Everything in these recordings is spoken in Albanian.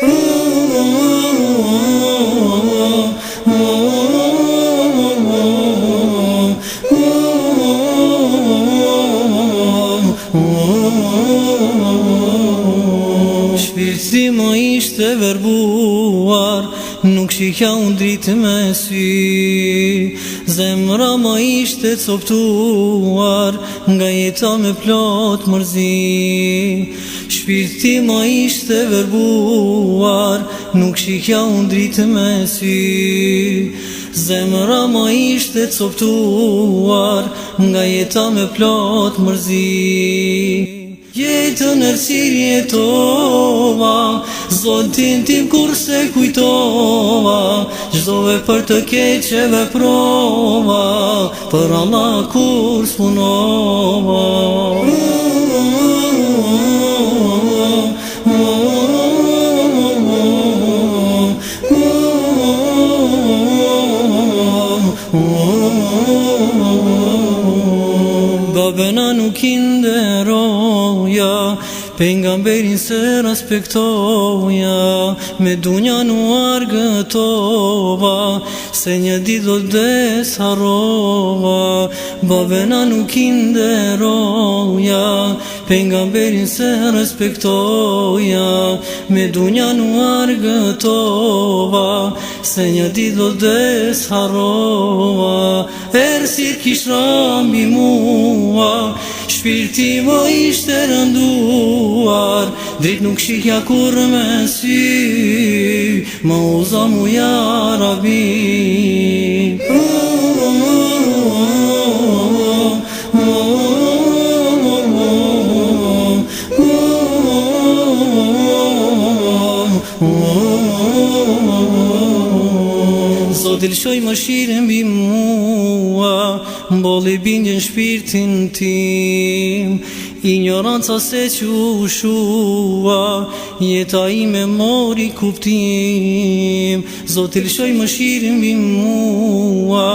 U Allah më ishte verbu shkruar Nuk shikja unë dritë me sy Zemra ma ishte coptuar Nga jeta me plotë mërzi Shpirti ma ishte verbuar Nuk shikja unë dritë me sy Zemra ma ishte coptuar Nga jeta me plotë mërzi Jetë nërësirje tova Zotin tim kurse se kujtoa Gjëzove për të keqe dhe prova Për Allah kur s'punoa Uuuu Babena nuk kinde roja pengamberin se respektoja Me dunja në argëtova Se një dido desharova Bavena nuk inderoja Pengamberin se respektoja Me dunja në argëtova Se një dido desharova Erë si kishrami mua Shpirti më ishte rënduar Drit nuk shikja kur me si Më uza mu rabi të lëshoj më shirë mbi mua, mbole bingën shpirtin tim, Ignoranca se që u shua, jeta i me mori kuptim. Zot të lëshoj më shirë mbi mua,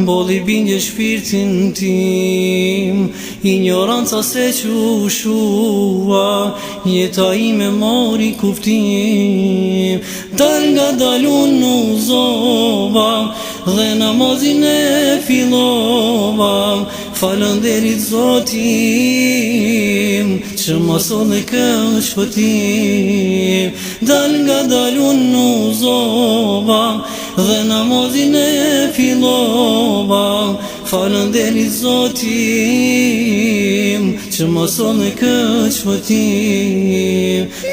mbole bingën shpirtin tim, Ignoranca se që u shua, jeta i me mori kuptim. Dal nga dalun në zonë, Dhe namozin e filova Falën derit Zotim Që më sot dhe kështë pëtim Dal nga dal në zoba Dhe namozin e filova Falën derit Zotim Që më dhe kështë pëtim